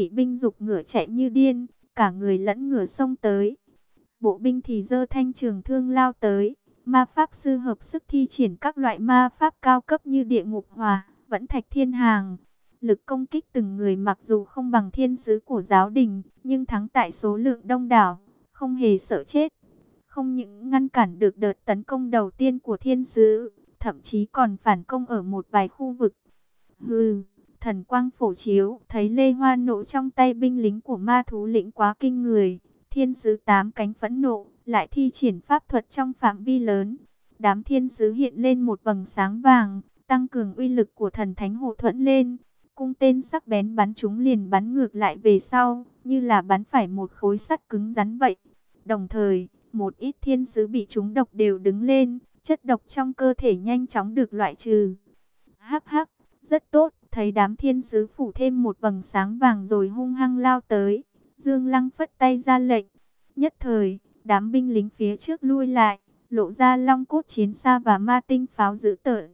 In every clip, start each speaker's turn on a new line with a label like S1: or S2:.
S1: kỵ binh dục ngựa chạy như điên, cả người lẫn ngựa xông tới. Bộ binh thì dơ thanh trường thương lao tới, ma pháp sư hợp sức thi triển các loại ma pháp cao cấp như địa ngục hòa, vẫn thạch thiên hàng. Lực công kích từng người mặc dù không bằng thiên sứ của giáo đình, nhưng thắng tại số lượng đông đảo, không hề sợ chết. Không những ngăn cản được đợt tấn công đầu tiên của thiên sứ, thậm chí còn phản công ở một vài khu vực. Hừ, thần quang phổ chiếu, thấy lê hoa nộ trong tay binh lính của ma thú lĩnh quá kinh người. Thiên sứ tám cánh phẫn nộ, lại thi triển pháp thuật trong phạm vi lớn. Đám thiên sứ hiện lên một vầng sáng vàng, tăng cường uy lực của thần thánh hộ thuẫn lên. Cung tên sắc bén bắn chúng liền bắn ngược lại về sau, như là bắn phải một khối sắt cứng rắn vậy. Đồng thời, một ít thiên sứ bị chúng độc đều đứng lên, chất độc trong cơ thể nhanh chóng được loại trừ. Hắc hắc, rất tốt, thấy đám thiên sứ phủ thêm một vầng sáng vàng rồi hung hăng lao tới. Dương Lăng phất tay ra lệnh. Nhất thời, đám binh lính phía trước lui lại, lộ ra long cốt chiến xa và ma tinh pháo giữ tợn.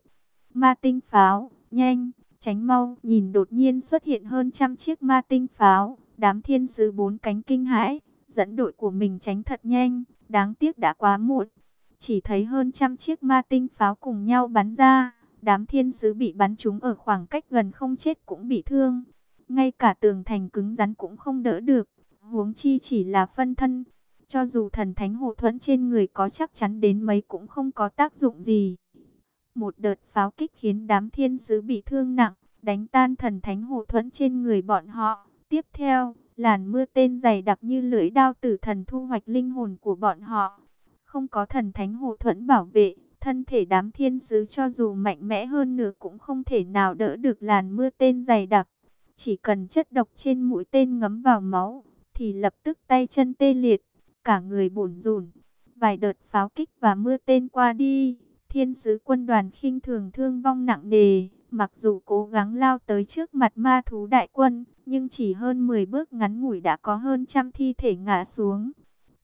S1: Ma tinh pháo, nhanh, tránh mau, nhìn đột nhiên xuất hiện hơn trăm chiếc ma tinh pháo, đám thiên sứ bốn cánh kinh hãi, dẫn đội của mình tránh thật nhanh, đáng tiếc đã quá muộn. Chỉ thấy hơn trăm chiếc ma tinh pháo cùng nhau bắn ra, đám thiên sứ bị bắn trúng ở khoảng cách gần không chết cũng bị thương. Ngay cả tường thành cứng rắn cũng không đỡ được, huống chi chỉ là phân thân. Cho dù thần thánh hộ thuẫn trên người có chắc chắn đến mấy cũng không có tác dụng gì. Một đợt pháo kích khiến đám thiên sứ bị thương nặng, đánh tan thần thánh hộ thuẫn trên người bọn họ. Tiếp theo, làn mưa tên dày đặc như lưỡi đao tử thần thu hoạch linh hồn của bọn họ. Không có thần thánh hộ thuẫn bảo vệ, thân thể đám thiên sứ cho dù mạnh mẽ hơn nữa cũng không thể nào đỡ được làn mưa tên dày đặc. Chỉ cần chất độc trên mũi tên ngấm vào máu, thì lập tức tay chân tê liệt, cả người bủn rủn. Vài đợt pháo kích và mưa tên qua đi, thiên sứ quân đoàn khinh thường thương vong nặng nề. Mặc dù cố gắng lao tới trước mặt ma thú đại quân, nhưng chỉ hơn 10 bước ngắn ngủi đã có hơn trăm thi thể ngã xuống.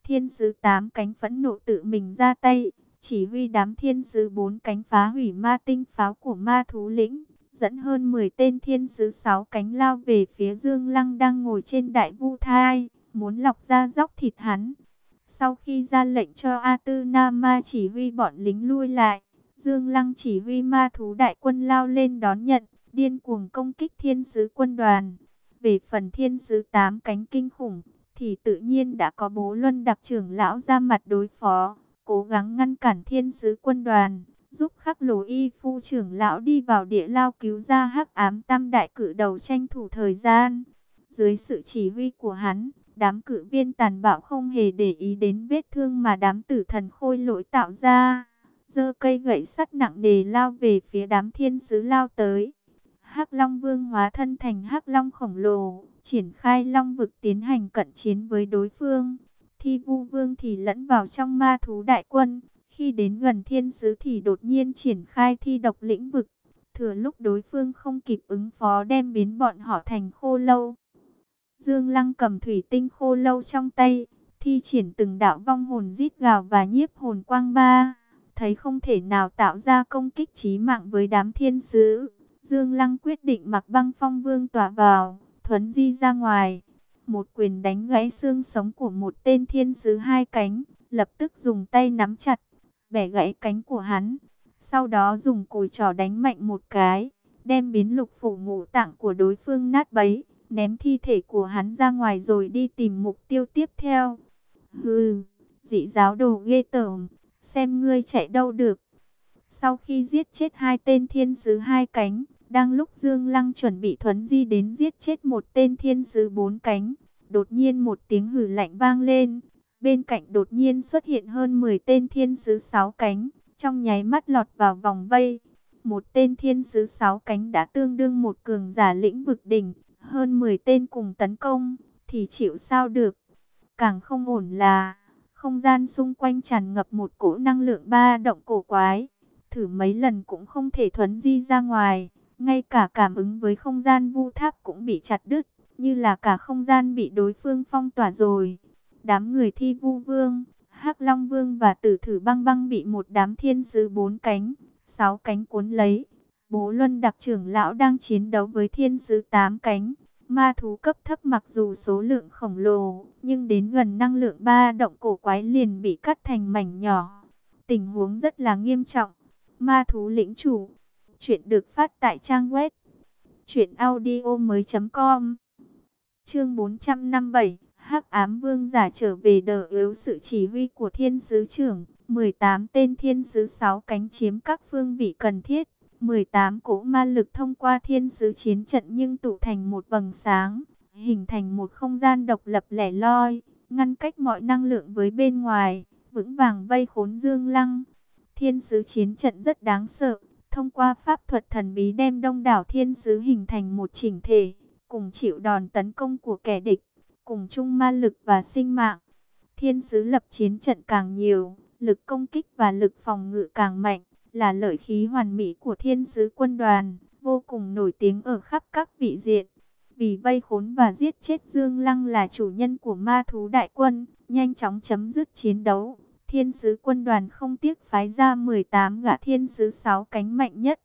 S1: Thiên sứ tám cánh phẫn nộ tự mình ra tay, chỉ huy đám thiên sứ bốn cánh phá hủy ma tinh pháo của ma thú lĩnh, dẫn hơn 10 tên thiên sứ sáu cánh lao về phía Dương Lăng đang ngồi trên đại vu thai, muốn lọc ra dốc thịt hắn. Sau khi ra lệnh cho A Tư Na Ma chỉ huy bọn lính lui lại, Dương Lăng chỉ huy ma thú đại quân lao lên đón nhận, điên cuồng công kích thiên sứ quân đoàn. Về phần thiên sứ tám cánh kinh khủng, thì tự nhiên đã có bố luân đặc trưởng lão ra mặt đối phó, cố gắng ngăn cản thiên sứ quân đoàn, giúp khắc lồ y phu trưởng lão đi vào địa lao cứu ra hắc ám tam đại cử đầu tranh thủ thời gian. Dưới sự chỉ huy của hắn, đám cử viên tàn bạo không hề để ý đến vết thương mà đám tử thần khôi lỗi tạo ra. Dơ cây gậy sắt nặng nề lao về phía đám thiên sứ lao tới. Hắc Long Vương hóa thân thành Hắc Long khổng lồ, triển khai Long vực tiến hành cận chiến với đối phương. Thi Vu Vương thì lẫn vào trong ma thú đại quân, khi đến gần thiên sứ thì đột nhiên triển khai thi độc lĩnh vực. Thừa lúc đối phương không kịp ứng phó đem biến bọn họ thành khô lâu. Dương Lăng cầm thủy tinh khô lâu trong tay, thi triển từng đạo vong hồn rít gào và nhiếp hồn quang ba. Thấy không thể nào tạo ra công kích chí mạng với đám thiên sứ. Dương Lăng quyết định mặc băng phong vương tỏa vào, thuấn di ra ngoài. Một quyền đánh gãy xương sống của một tên thiên sứ hai cánh, lập tức dùng tay nắm chặt, bẻ gãy cánh của hắn. Sau đó dùng cùi trò đánh mạnh một cái, đem biến lục phủ ngũ tạng của đối phương nát bấy, ném thi thể của hắn ra ngoài rồi đi tìm mục tiêu tiếp theo. Hừ, dị giáo đồ ghê tởm, xem ngươi chạy đâu được. Sau khi giết chết hai tên thiên sứ hai cánh, đang lúc Dương Lăng chuẩn bị thuấn di đến giết chết một tên thiên sứ bốn cánh, đột nhiên một tiếng hử lạnh vang lên. Bên cạnh đột nhiên xuất hiện hơn 10 tên thiên sứ sáu cánh, trong nháy mắt lọt vào vòng vây. Một tên thiên sứ sáu cánh đã tương đương một cường giả lĩnh vực đỉnh, hơn 10 tên cùng tấn công, thì chịu sao được. Càng không ổn là, không gian xung quanh tràn ngập một cỗ năng lượng ba động cổ quái. Thử mấy lần cũng không thể thuấn di ra ngoài. Ngay cả cảm ứng với không gian vu tháp cũng bị chặt đứt, như là cả không gian bị đối phương phong tỏa rồi. Đám người thi vu vương, hắc long vương và tử thử băng băng bị một đám thiên sứ bốn cánh, sáu cánh cuốn lấy. Bố Luân đặc trưởng lão đang chiến đấu với thiên sứ tám cánh. Ma thú cấp thấp mặc dù số lượng khổng lồ, nhưng đến gần năng lượng ba động cổ quái liền bị cắt thành mảnh nhỏ. Tình huống rất là nghiêm trọng. Ma thú lĩnh chủ. Chuyện được phát tại trang web. Chuyện audio mới.com Chương 457 hắc ám vương giả trở về đỡ yếu sự chỉ huy của thiên sứ trưởng. 18 tên thiên sứ sáu cánh chiếm các phương vị cần thiết. 18 cỗ ma lực thông qua thiên sứ chiến trận nhưng tụ thành một vầng sáng, hình thành một không gian độc lập lẻ loi, ngăn cách mọi năng lượng với bên ngoài, vững vàng vây khốn Dương Lăng. Thiên sứ chiến trận rất đáng sợ, thông qua pháp thuật thần bí đem đông đảo thiên sứ hình thành một chỉnh thể, cùng chịu đòn tấn công của kẻ địch, cùng chung ma lực và sinh mạng. Thiên sứ lập chiến trận càng nhiều, lực công kích và lực phòng ngự càng mạnh là lợi khí hoàn mỹ của thiên sứ quân đoàn, vô cùng nổi tiếng ở khắp các vị diện. Vì vây khốn và giết chết Dương Lăng là chủ nhân của ma thú đại quân, nhanh chóng chấm dứt chiến đấu. Thiên sứ quân đoàn không tiếc phái ra 18 gã thiên sứ sáu cánh mạnh nhất.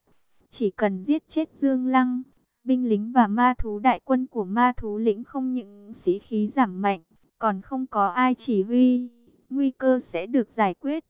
S1: Chỉ cần giết chết Dương Lăng, binh lính và ma thú đại quân của ma thú lĩnh không những sĩ khí giảm mạnh, còn không có ai chỉ huy, nguy cơ sẽ được giải quyết.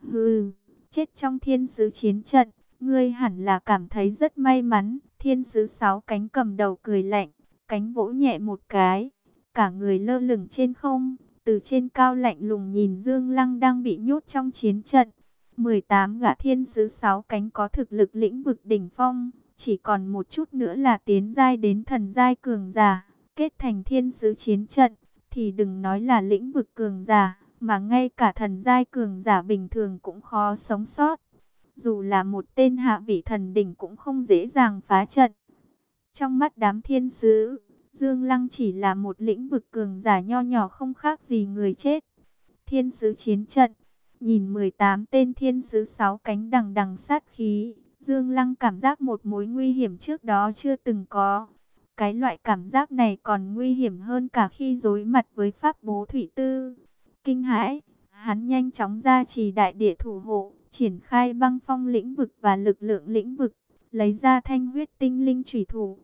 S1: Hừ chết trong thiên sứ chiến trận, ngươi hẳn là cảm thấy rất may mắn. Thiên sứ sáu cánh cầm đầu cười lạnh, cánh vỗ nhẹ một cái, cả người lơ lửng trên không, từ trên cao lạnh lùng nhìn Dương Lăng đang bị nhốt trong chiến trận. 18 gã thiên sứ sáu cánh có thực lực lĩnh vực đỉnh phong, chỉ còn một chút nữa là tiến giai đến thần giai cường giả, kết thành thiên sứ chiến trận, thì đừng nói là lĩnh vực cường giả, mà ngay cả thần giai cường giả bình thường cũng khó sống sót. Dù là một tên hạ vị thần đỉnh cũng không dễ dàng phá trận. Trong mắt đám thiên sứ, Dương Lăng chỉ là một lĩnh vực cường giả nho nhỏ không khác gì người chết. Thiên sứ chiến trận, nhìn 18 tên thiên sứ sáu cánh đằng đằng sát khí, Dương Lăng cảm giác một mối nguy hiểm trước đó chưa từng có. Cái loại cảm giác này còn nguy hiểm hơn cả khi đối mặt với pháp bố thủy tư. Kinh hãi, hắn nhanh chóng ra trì đại địa thủ hộ, triển khai băng phong lĩnh vực và lực lượng lĩnh vực, lấy ra thanh huyết tinh linh thủy thủ.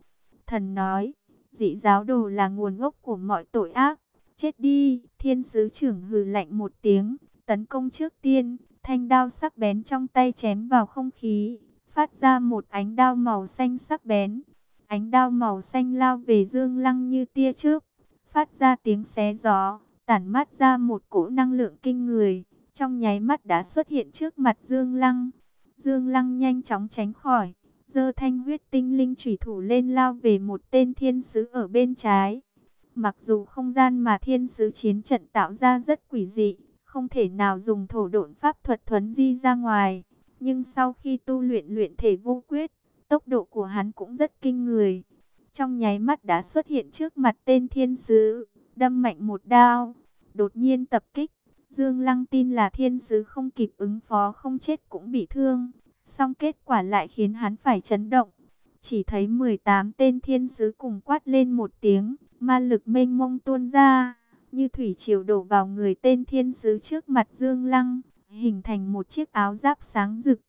S1: Thần nói, dị giáo đồ là nguồn gốc của mọi tội ác. Chết đi, thiên sứ trưởng hừ lạnh một tiếng, tấn công trước tiên, thanh đao sắc bén trong tay chém vào không khí, phát ra một ánh đao màu xanh sắc bén. Ánh đao màu xanh lao về Dương Lăng như tia chớp, phát ra tiếng xé gió, tản mát ra một cỗ năng lượng kinh người, trong nháy mắt đã xuất hiện trước mặt Dương Lăng. Dương Lăng nhanh chóng tránh khỏi, giơ thanh huyết tinh linh chủy thủ lên lao về một tên thiên sứ ở bên trái. Mặc dù không gian mà thiên sứ chiến trận tạo ra rất quỷ dị, không thể nào dùng thổ độn pháp thuật thuấn di ra ngoài, nhưng sau khi tu luyện luyện thể vô quyết, tốc độ của hắn cũng rất kinh người. Trong nháy mắt đã xuất hiện trước mặt tên thiên sứ, đâm mạnh một đao, đột nhiên tập kích. Dương Lăng tin là thiên sứ không kịp ứng phó không chết cũng bị thương. Song kết quả lại khiến hắn phải chấn động. Chỉ thấy 18 tên thiên sứ cùng quát lên một tiếng, ma lực mênh mông tuôn ra, như thủy triều đổ vào người tên thiên sứ trước mặt Dương Lăng, hình thành một chiếc áo giáp sáng rực.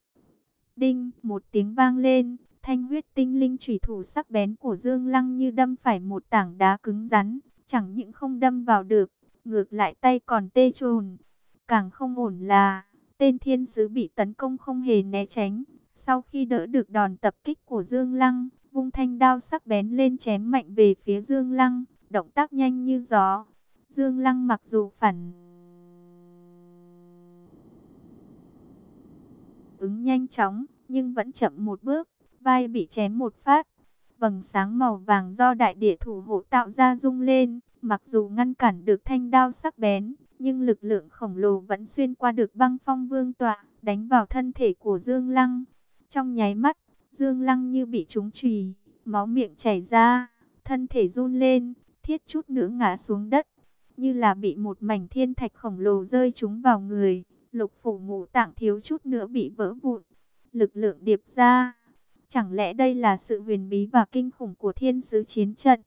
S1: Đinh, một tiếng vang lên, thanh huyết tinh linh chủy thủ sắc bén của Dương Lăng như đâm phải một tảng đá cứng rắn, chẳng những không đâm vào được, ngược lại tay còn tê trồn. Càng không ổn là, tên thiên sứ bị tấn công không hề né tránh. Sau khi đỡ được đòn tập kích của Dương Lăng, vung thanh đao sắc bén lên chém mạnh về phía Dương Lăng, động tác nhanh như gió. Dương Lăng mặc dù phản ứng nhanh chóng, nhưng vẫn chậm một bước, vai bị chém một phát. Vầng sáng màu vàng do đại địa thủ hộ tạo ra rung lên, Mặc dù ngăn cản được thanh đao sắc bén, nhưng lực lượng khổng lồ vẫn xuyên qua được băng phong vương tọa, đánh vào thân thể của Dương Lăng. Trong nháy mắt, Dương Lăng như bị trúng trùy, máu miệng chảy ra, thân thể run lên, thiết chút nữa ngã xuống đất, như là bị một mảnh thiên thạch khổng lồ rơi trúng vào người, lục phủ ngũ tạng thiếu chút nữa bị vỡ vụn. Lực lượng điệp ra, chẳng lẽ đây là sự huyền bí và kinh khủng của thiên sứ chiến trận?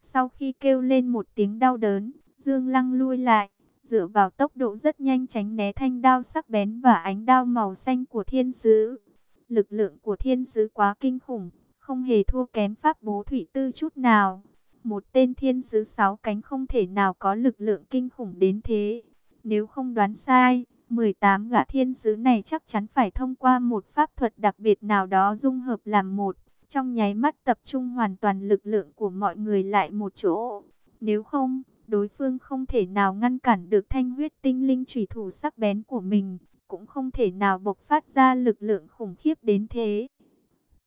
S1: Sau khi kêu lên một tiếng đau đớn, Dương Lăng lui lại, dựa vào tốc độ rất nhanh tránh né thanh đao sắc bén và ánh đao màu xanh của thiên sứ. Lực lượng của thiên sứ quá kinh khủng, không hề thua kém pháp bố thủy tư chút nào. Một tên thiên sứ sáu cánh không thể nào có lực lượng kinh khủng đến thế. Nếu không đoán sai, 18 gã thiên sứ này chắc chắn phải thông qua một pháp thuật đặc biệt nào đó dung hợp làm một. Trong nháy mắt tập trung hoàn toàn lực lượng của mọi người lại một chỗ. Nếu không, đối phương không thể nào ngăn cản được thanh huyết tinh linh trùy thủ sắc bén của mình. Cũng không thể nào bộc phát ra lực lượng khủng khiếp đến thế.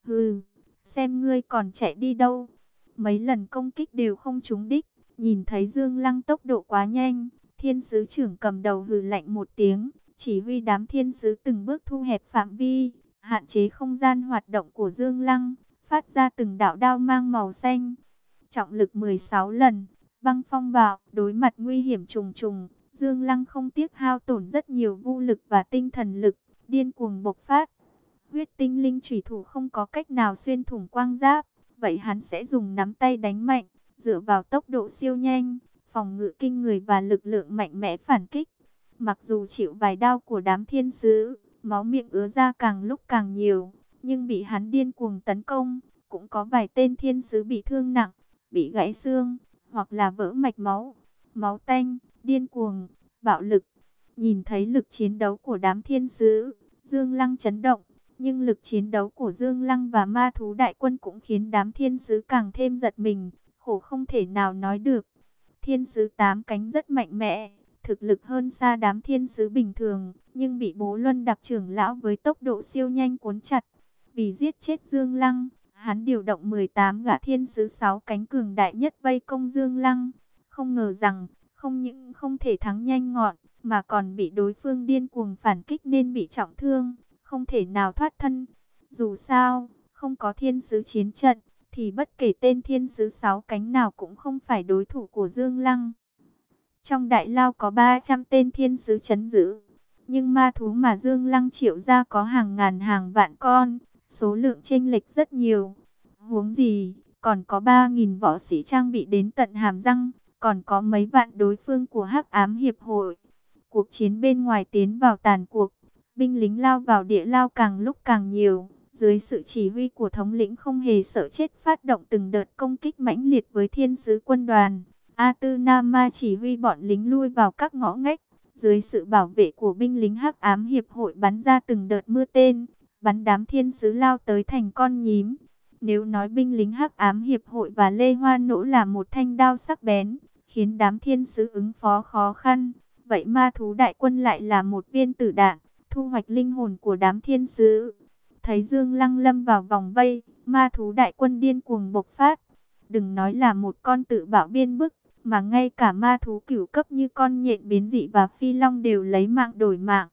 S1: Hừ, xem ngươi còn chạy đi đâu. Mấy lần công kích đều không trúng đích. Nhìn thấy Dương Lăng tốc độ quá nhanh, thiên sứ trưởng cầm đầu hừ lạnh một tiếng, chỉ huy đám thiên sứ từng bước thu hẹp phạm vi, hạn chế không gian hoạt động của Dương Lăng, phát ra từng đạo đao mang màu xanh. Trọng lực 16 lần, băng phong bạo, đối mặt nguy hiểm trùng trùng, Dương Lăng không tiếc hao tổn rất nhiều vô lực và tinh thần lực, điên cuồng bộc phát. Huyết tinh linh chủy thủ không có cách nào xuyên thủng quang giáp, vậy hắn sẽ dùng nắm tay đánh mạnh, dựa vào tốc độ siêu nhanh, phòng ngự kinh người và lực lượng mạnh mẽ phản kích. Mặc dù chịu vài đao của đám thiên sứ, máu miệng ứa ra càng lúc càng nhiều, nhưng bị hắn điên cuồng tấn công, cũng có vài tên thiên sứ bị thương nặng, bị gãy xương, hoặc là vỡ mạch máu, máu tanh, điên cuồng, bạo lực. Nhìn thấy lực chiến đấu của đám thiên sứ, Dương Lăng chấn động, nhưng lực chiến đấu của Dương Lăng và ma thú đại quân cũng khiến đám thiên sứ càng thêm giật mình, khổ không thể nào nói được. Thiên sứ tám cánh rất mạnh mẽ, thực lực hơn xa đám thiên sứ bình thường, nhưng bị bố luân đặc trưởng lão với tốc độ siêu nhanh cuốn chặt. Vì giết chết Dương Lăng, hắn điều động 18 gã thiên sứ sáu cánh cường đại nhất vây công Dương Lăng. Không ngờ rằng, không những không thể thắng nhanh ngọn, mà còn bị đối phương điên cuồng phản kích nên bị trọng thương, không thể nào thoát thân. Dù sao, không có thiên sứ chiến trận, thì bất kể tên thiên sứ sáu cánh nào cũng không phải đối thủ của Dương Lăng. Trong đại lao có 300 tên thiên sứ chấn giữ, nhưng ma thú mà Dương Lăng triệu ra có hàng ngàn hàng vạn con, số lượng chênh lệch rất nhiều. Huống gì, còn có 3.000 võ sĩ trang bị đến tận hàm răng, còn có mấy vạn đối phương của Hắc Ám Hiệp hội. Cuộc chiến bên ngoài tiến vào tàn cuộc, binh lính lao vào địa lao càng lúc càng nhiều. Dưới sự chỉ huy của thống lĩnh không hề sợ chết phát động từng đợt công kích mãnh liệt với thiên sứ quân đoàn. A Tư Nam Ma chỉ huy bọn lính lui vào các ngõ ngách. Dưới sự bảo vệ của binh lính hắc ám hiệp hội bắn ra từng đợt mưa tên, bắn đám thiên sứ lao tới thành con nhím. Nếu nói binh lính hắc ám hiệp hội và Lê Hoa Nỗ là một thanh đao sắc bén, khiến đám thiên sứ ứng phó khó khăn, vậy ma thú đại quân lại là một viên tử đạn, thu hoạch linh hồn của đám thiên sứ. Thấy Dương Lăng lâm vào vòng vây, ma thú đại quân điên cuồng bộc phát. Đừng nói là một con tự bảo biên bức, mà ngay cả ma thú cửu cấp như con nhện biến dị và phi long đều lấy mạng đổi mạng.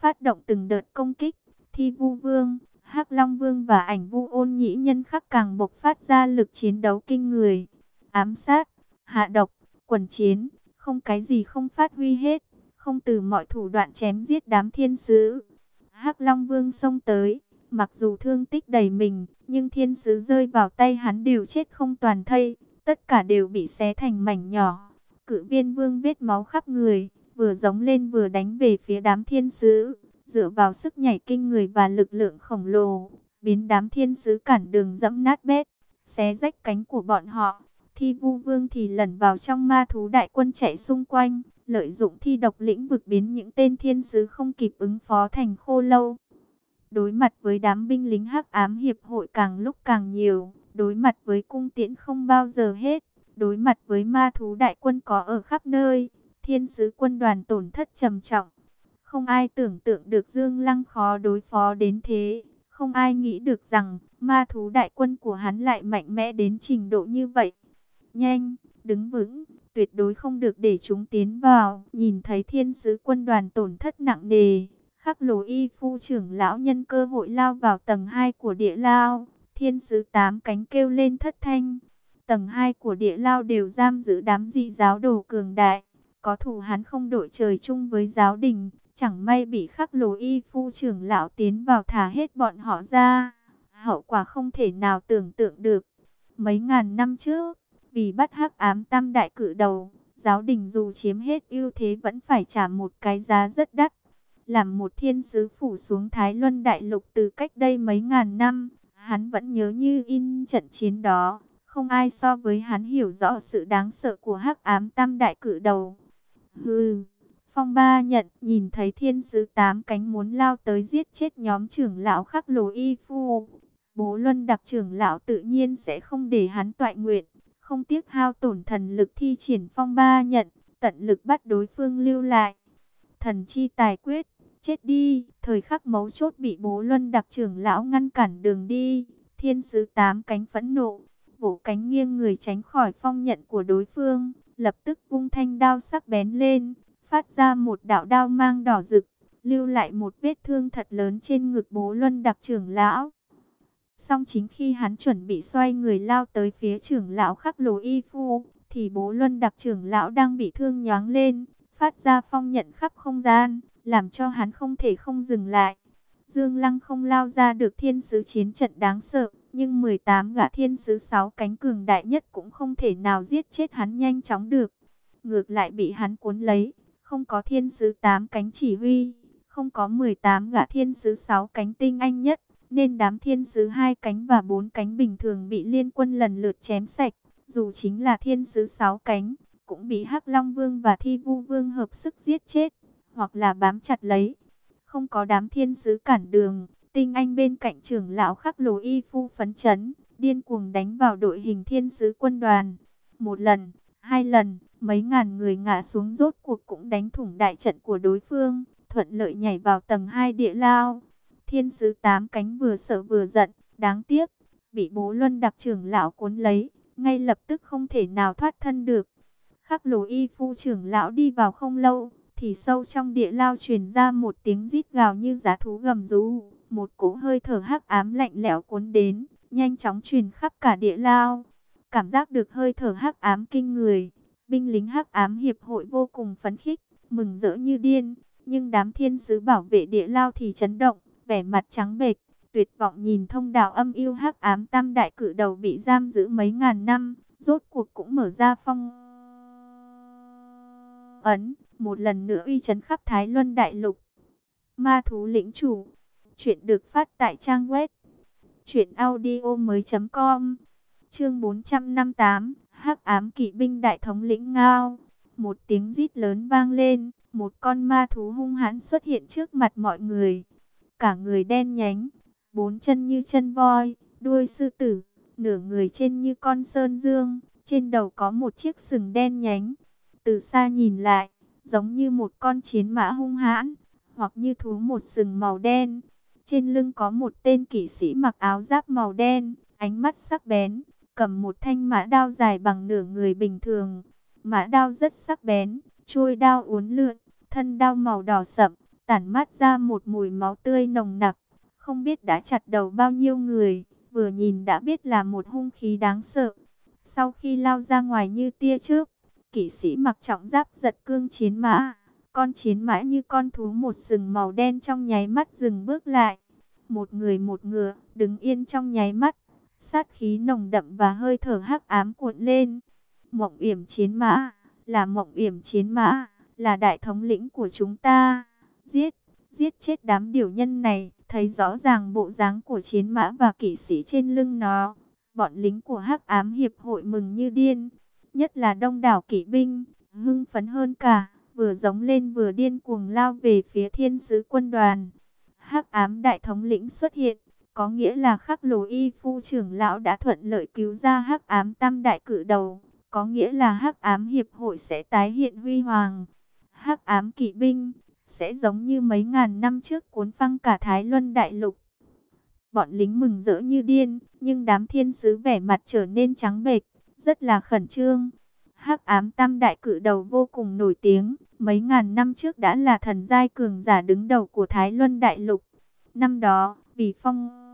S1: Phát động từng đợt công kích, thi vu vương, hắc long vương và ảnh vu ôn nhĩ nhân khắc càng bộc phát ra lực chiến đấu kinh người. Ám sát, hạ độc, quần chiến, không cái gì không phát huy hết, không từ mọi thủ đoạn chém giết đám thiên sứ. hắc long vương xông tới Mặc dù thương tích đầy mình, nhưng thiên sứ rơi vào tay hắn đều chết không toàn thây, tất cả đều bị xé thành mảnh nhỏ. Cự viên vương vết máu khắp người, vừa giống lên vừa đánh về phía đám thiên sứ, dựa vào sức nhảy kinh người và lực lượng khổng lồ, biến đám thiên sứ cản đường dẫm nát bét, xé rách cánh của bọn họ. Thi vu vương thì lẩn vào trong ma thú đại quân chạy xung quanh, lợi dụng thi độc lĩnh vực biến những tên thiên sứ không kịp ứng phó thành khô lâu. Đối mặt với đám binh lính hắc ám hiệp hội càng lúc càng nhiều, đối mặt với cung tiễn không bao giờ hết, đối mặt với ma thú đại quân có ở khắp nơi, thiên sứ quân đoàn tổn thất trầm trọng. Không ai tưởng tượng được Dương Lăng khó đối phó đến thế, không ai nghĩ được rằng ma thú đại quân của hắn lại mạnh mẽ đến trình độ như vậy. Nhanh, đứng vững, tuyệt đối không được để chúng tiến vào, nhìn thấy thiên sứ quân đoàn tổn thất nặng nề Khắc lồ y phu trưởng lão nhân cơ hội lao vào tầng 2 của địa lao. Thiên sứ tám cánh kêu lên thất thanh. Tầng 2 của địa lao đều giam giữ đám dị giáo đồ cường đại. Có thủ hắn không đội trời chung với giáo đình. Chẳng may bị khắc lồ y phu trưởng lão tiến vào thả hết bọn họ ra. Hậu quả không thể nào tưởng tượng được. Mấy ngàn năm trước, vì bắt hắc ám tam đại cử đầu, giáo đình dù chiếm hết ưu thế vẫn phải trả một cái giá rất đắt làm một thiên sứ phủ xuống Thái Luân Đại Lục từ cách đây mấy ngàn năm, hắn vẫn nhớ như in trận chiến đó, Không ai so với hắn hiểu rõ sự đáng sợ của hắc ám tam đại cử đầu. Hừ, phong ba nhận nhìn thấy thiên sứ tám cánh muốn lao tới giết chết nhóm trưởng lão khắc lồ y phu. Bố Luân đặc trưởng lão tự nhiên sẽ không để hắn toại nguyện, không tiếc hao tổn thần lực thi triển phong ba nhận, tận lực bắt đối phương lưu lại. Thần chi tài quyết, chết đi, thời khắc mấu chốt bị bố Luân đặc trưởng lão ngăn cản đường đi, thiên sứ tám cánh phẫn nộ, vỗ cánh nghiêng người tránh khỏi phong nhận của đối phương, lập tức vung thanh đao sắc bén lên, phát ra một đạo đao mang đỏ rực, lưu lại một vết thương thật lớn trên ngực bố Luân đặc trưởng lão. Song chính khi hắn chuẩn bị xoay người lao tới phía trưởng lão khắc lồ y phu, thì bố Luân đặc trưởng lão đang bị thương nhoáng lên, phát ra phong nhận khắp không gian, làm cho hắn không thể không dừng lại. Dương Lăng không lao ra được thiên sứ chiến trận đáng sợ, nhưng 18 gã thiên sứ sáu cánh cường đại nhất cũng không thể nào giết chết hắn nhanh chóng được. Ngược lại bị hắn cuốn lấy, không có thiên sứ tám cánh chỉ huy, không có 18 gã thiên sứ sáu cánh tinh anh nhất, nên đám thiên sứ hai cánh và bốn cánh bình thường bị liên quân lần lượt chém sạch. Dù chính là thiên sứ sáu cánh, cũng bị Hắc Long Vương và Thi Vu Vương hợp sức giết chết, hoặc là bám chặt lấy. Không có đám thiên sứ cản đường, tinh anh bên cạnh trưởng lão khắc lồ y phu phấn chấn, điên cuồng đánh vào đội hình thiên sứ quân đoàn. Một lần, hai lần, mấy ngàn người ngã xuống rốt cuộc cũng đánh thủng đại trận của đối phương, thuận lợi nhảy vào tầng 2 địa lao. Thiên sứ tám cánh vừa sợ vừa giận, đáng tiếc, bị bố luân đặc trưởng lão cuốn lấy, ngay lập tức không thể nào thoát thân được. Khắc lồ y phu trưởng lão đi vào không lâu, thì sâu trong địa lao truyền ra một tiếng rít gào như giá thú gầm rú. Một cỗ hơi thở hắc ám lạnh lẽo cuốn đến, nhanh chóng truyền khắp cả địa lao. Cảm giác được hơi thở hắc ám kinh người, binh lính hắc ám hiệp hội vô cùng phấn khích, mừng rỡ như điên. Nhưng đám thiên sứ bảo vệ địa lao thì chấn động, vẻ mặt trắng bệch, tuyệt vọng nhìn thông đạo âm yêu hắc ám tam đại cử đầu bị giam giữ mấy ngàn năm, rốt cuộc cũng mở ra phong ấn, một lần nữa uy chấn khắp Thái Luân Đại Lục. Ma thú lĩnh chủ, chuyện được phát tại trang web truyệnaudiomoi.com. Chương 458, Hắc ám kỵ binh đại thống lĩnh Ngao. Một tiếng rít lớn vang lên, một con ma thú hung hãn xuất hiện trước mặt mọi người. Cả người đen nhánh, bốn chân như chân voi, đuôi sư tử, nửa người trên như con sơn dương, trên đầu có một chiếc sừng đen nhánh. Từ xa nhìn lại, giống như một con chiến mã hung hãn, hoặc như thú một sừng màu đen. Trên lưng có một tên kỵ sĩ mặc áo giáp màu đen, ánh mắt sắc bén, cầm một thanh mã đao dài bằng nửa người bình thường. Mã đao rất sắc bén, trôi đao uốn lượn, thân đao màu đỏ sậm, tản mát ra một mùi máu tươi nồng nặc. Không biết đã chặt đầu bao nhiêu người, vừa nhìn đã biết là một hung khí đáng sợ. Sau khi lao ra ngoài như tia trước, kỵ sĩ mặc trọng giáp giật cương chiến mã. Con chiến mã như con thú một sừng màu đen trong nháy mắt dừng bước lại. Một người một ngựa, đứng yên trong nháy mắt. Sát khí nồng đậm và hơi thở hắc ám cuộn lên. Mộng yểm chiến mã, là mộng yểm chiến mã, là đại thống lĩnh của chúng ta. Giết, giết chết đám điều nhân này, thấy rõ ràng bộ dáng của chiến mã và kỵ sĩ trên lưng nó. Bọn lính của hắc ám hiệp hội mừng như điên nhất là đông đảo kỵ binh, hưng phấn hơn cả, vừa giống lên vừa điên cuồng lao về phía thiên sứ quân đoàn. Hắc ám đại thống lĩnh xuất hiện, có nghĩa là khắc lồ y phu trưởng lão đã thuận lợi cứu ra hắc ám tam đại cử đầu, có nghĩa là hắc ám hiệp hội sẽ tái hiện huy hoàng. Hắc ám kỵ binh sẽ giống như mấy ngàn năm trước cuốn phăng cả Thái Luân đại lục. Bọn lính mừng rỡ như điên, nhưng đám thiên sứ vẻ mặt trở nên trắng bệch, rất là khẩn trương. Hắc ám tam đại cử đầu vô cùng nổi tiếng, mấy ngàn năm trước đã là thần giai cường giả đứng đầu của Thái Luân Đại Lục. Năm đó, vì phong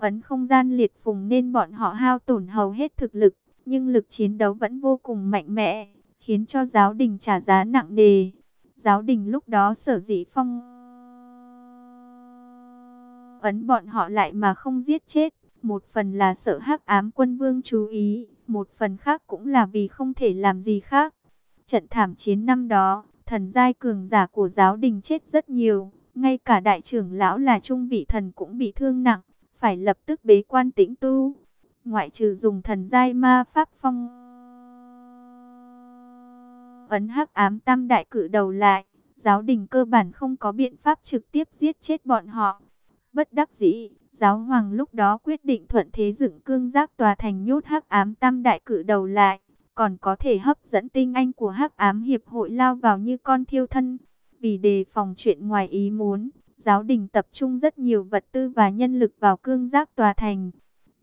S1: ấn không gian liệt phùng nên bọn họ hao tổn hầu hết thực lực, nhưng lực chiến đấu vẫn vô cùng mạnh mẽ, khiến cho giáo đình trả giá nặng nề. Giáo đình lúc đó sở dĩ phong ấn bọn họ lại mà không giết chết, một phần là sợ hắc ám quân vương chú ý, một phần khác cũng là vì không thể làm gì khác. Trận thảm chiến năm đó, thần giai cường giả của giáo đình chết rất nhiều, ngay cả đại trưởng lão là trung vị thần cũng bị thương nặng, phải lập tức bế quan tĩnh tu. Ngoại trừ dùng thần giai ma pháp phong ấn hắc ám tam đại cử đầu lại, giáo đình cơ bản không có biện pháp trực tiếp giết chết bọn họ. Bất đắc dĩ, giáo hoàng lúc đó quyết định thuận thế dựng cương giác tòa thành nhốt hắc ám tam đại cử đầu lại, còn có thể hấp dẫn tinh anh của hắc ám hiệp hội lao vào như con thiêu thân. Vì đề phòng chuyện ngoài ý muốn, giáo đình tập trung rất nhiều vật tư và nhân lực vào cương giác tòa thành.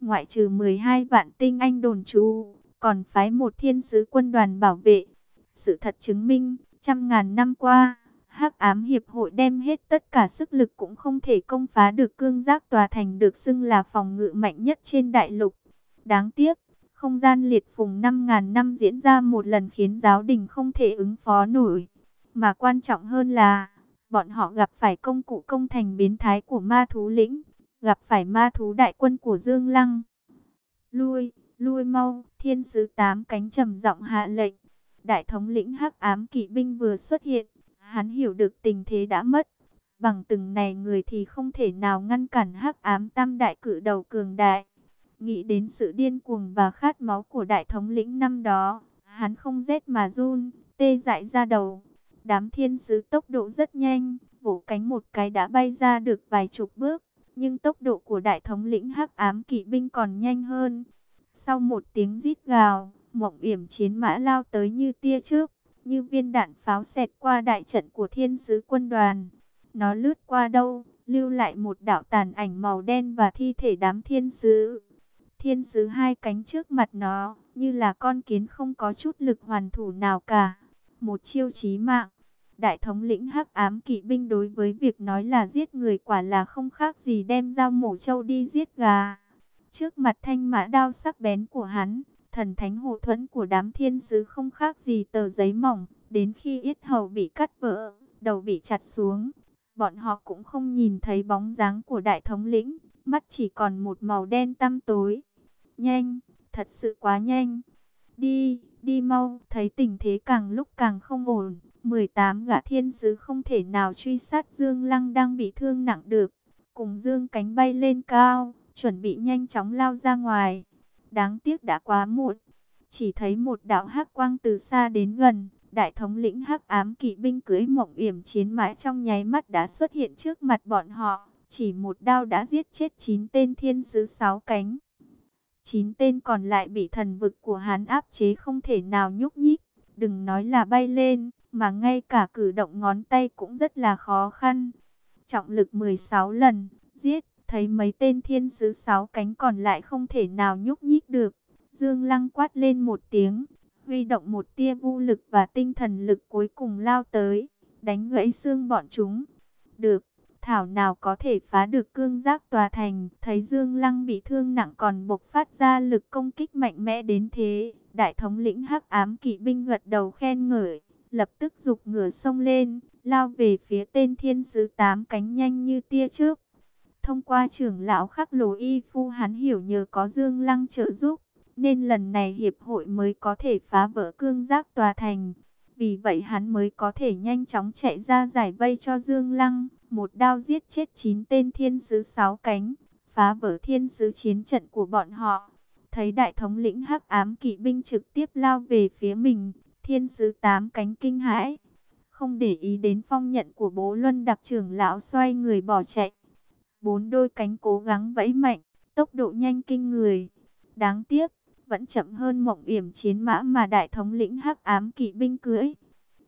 S1: Ngoại trừ 12 vạn tinh anh đồn trú, còn phái một thiên sứ quân đoàn bảo vệ. Sự thật chứng minh, trăm ngàn năm qua, Hắc ám hiệp hội đem hết tất cả sức lực cũng không thể công phá được cương giác tòa thành được xưng là phòng ngự mạnh nhất trên đại lục. Đáng tiếc, không gian liệt phùng 5.000 năm diễn ra một lần khiến giáo đình không thể ứng phó nổi. Mà quan trọng hơn là, bọn họ gặp phải công cụ công thành biến thái của ma thú lĩnh, gặp phải ma thú đại quân của Dương Lăng. Lui, lui mau, thiên sứ tám cánh trầm giọng hạ lệnh. Đại thống lĩnh hắc ám kỵ binh vừa xuất hiện, Hắn hiểu được tình thế đã mất. Bằng từng này người thì không thể nào ngăn cản hắc ám tam đại cử đầu cường đại. Nghĩ đến sự điên cuồng và khát máu của đại thống lĩnh năm đó. Hắn không rét mà run, tê dại ra đầu. Đám thiên sứ tốc độ rất nhanh, vỗ cánh một cái đã bay ra được vài chục bước. Nhưng tốc độ của đại thống lĩnh hắc ám kỵ binh còn nhanh hơn. Sau một tiếng rít gào, mộng yểm chiến mã lao tới như tia trước như viên đạn pháo xẹt qua đại trận của thiên sứ quân đoàn. Nó lướt qua đâu, lưu lại một đạo tàn ảnh màu đen và thi thể đám thiên sứ. Thiên sứ hai cánh trước mặt nó, như là con kiến không có chút lực hoàn thủ nào cả. Một chiêu chí mạng. Đại thống lĩnh hắc ám kỵ binh đối với việc nói là giết người quả là không khác gì đem dao mổ trâu đi giết gà. Trước mặt thanh mã đao sắc bén của hắn, thần thánh hộ thuẫn của đám thiên sứ không khác gì tờ giấy mỏng, đến khi yết hầu bị cắt vỡ, đầu bị chặt xuống, bọn họ cũng không nhìn thấy bóng dáng của đại thống lĩnh, mắt chỉ còn một màu đen tăm tối. Nhanh, thật sự quá nhanh. Đi, đi mau, thấy tình thế càng lúc càng không ổn. 18 gã thiên sứ không thể nào truy sát Dương Lăng đang bị thương nặng được. Cùng Dương cánh bay lên cao, chuẩn bị nhanh chóng lao ra ngoài. Đáng tiếc đã quá muộn. Chỉ thấy một đạo hắc quang từ xa đến gần. Đại thống lĩnh hắc ám kỵ binh cưới mộng yểm chiến mãi trong nháy mắt đã xuất hiện trước mặt bọn họ. Chỉ một đao đã giết chết 9 tên thiên sứ sáu cánh chín tên còn lại bị thần vực của hắn áp chế không thể nào nhúc nhích. Đừng nói là bay lên, mà ngay cả cử động ngón tay cũng rất là khó khăn. Trọng lực 16 lần, giết Thấy mấy tên thiên sứ sáu cánh còn lại không thể nào nhúc nhích được. Dương Lăng quát lên một tiếng, huy động một tia vô lực và tinh thần lực cuối cùng lao tới, đánh gãy xương bọn chúng. Được, thảo nào có thể phá được cương giác tòa thành. Thấy Dương Lăng bị thương nặng còn bộc phát ra lực công kích mạnh mẽ đến thế. Đại thống lĩnh hắc ám kỵ binh gật đầu khen ngợi, lập tức dục ngửa sông lên, lao về phía tên thiên sứ tám cánh nhanh như tia trước. Thông qua trưởng lão khắc lồ y phu hắn hiểu nhờ có Dương Lăng trợ giúp, nên lần này hiệp hội mới có thể phá vỡ cương giác tòa thành. Vì vậy hắn mới có thể nhanh chóng chạy ra giải vây cho Dương Lăng, một đao giết chết 9 tên thiên sứ sáu cánh, phá vỡ thiên sứ chiến trận của bọn họ. Thấy đại thống lĩnh hắc ám kỵ binh trực tiếp lao về phía mình, thiên sứ tám cánh kinh hãi. Không để ý đến phong nhận của bố Luân đặc trưởng lão xoay người bỏ chạy bốn đôi cánh cố gắng vẫy mạnh, tốc độ nhanh kinh người. Đáng tiếc, vẫn chậm hơn mộng yểm chiến mã mà đại thống lĩnh hắc ám kỵ binh cưỡi.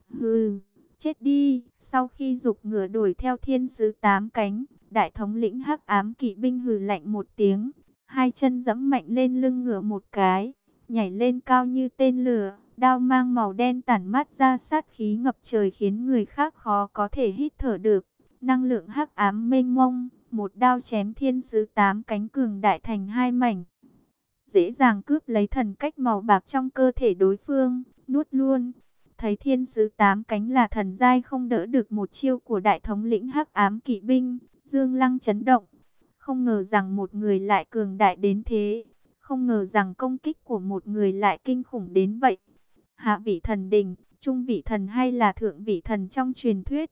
S1: Hừ, chết đi, sau khi dục ngựa đuổi theo thiên sứ tám cánh, đại thống lĩnh hắc ám kỵ binh hừ lạnh một tiếng, hai chân dẫm mạnh lên lưng ngựa một cái, nhảy lên cao như tên lửa, đao mang màu đen tản mát ra sát khí ngập trời khiến người khác khó có thể hít thở được. Năng lượng hắc ám mênh mông, một đao chém thiên sứ tám cánh cường đại thành hai mảnh. Dễ dàng cướp lấy thần cách màu bạc trong cơ thể đối phương, nuốt luôn. Thấy thiên sứ tám cánh là thần giai không đỡ được một chiêu của đại thống lĩnh hắc ám kỵ binh, Dương Lăng chấn động. Không ngờ rằng một người lại cường đại đến thế, không ngờ rằng công kích của một người lại kinh khủng đến vậy. Hạ vị thần đình, trung vị thần hay là thượng vị thần trong truyền thuyết.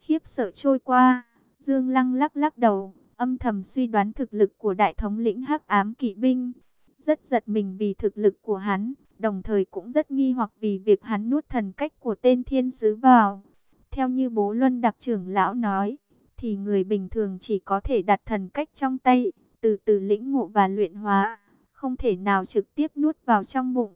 S1: Khiếp sợ trôi qua, Dương Lăng lắc lắc đầu, âm thầm suy đoán thực lực của đại thống lĩnh hắc ám kỵ binh. Rất giật mình vì thực lực của hắn, đồng thời cũng rất nghi hoặc vì việc hắn nuốt thần cách của tên thiên sứ vào. Theo như bố Luân đặc trưởng lão nói, thì người bình thường chỉ có thể đặt thần cách trong tay, từ từ lĩnh ngộ và luyện hóa, không thể nào trực tiếp nuốt vào trong bụng.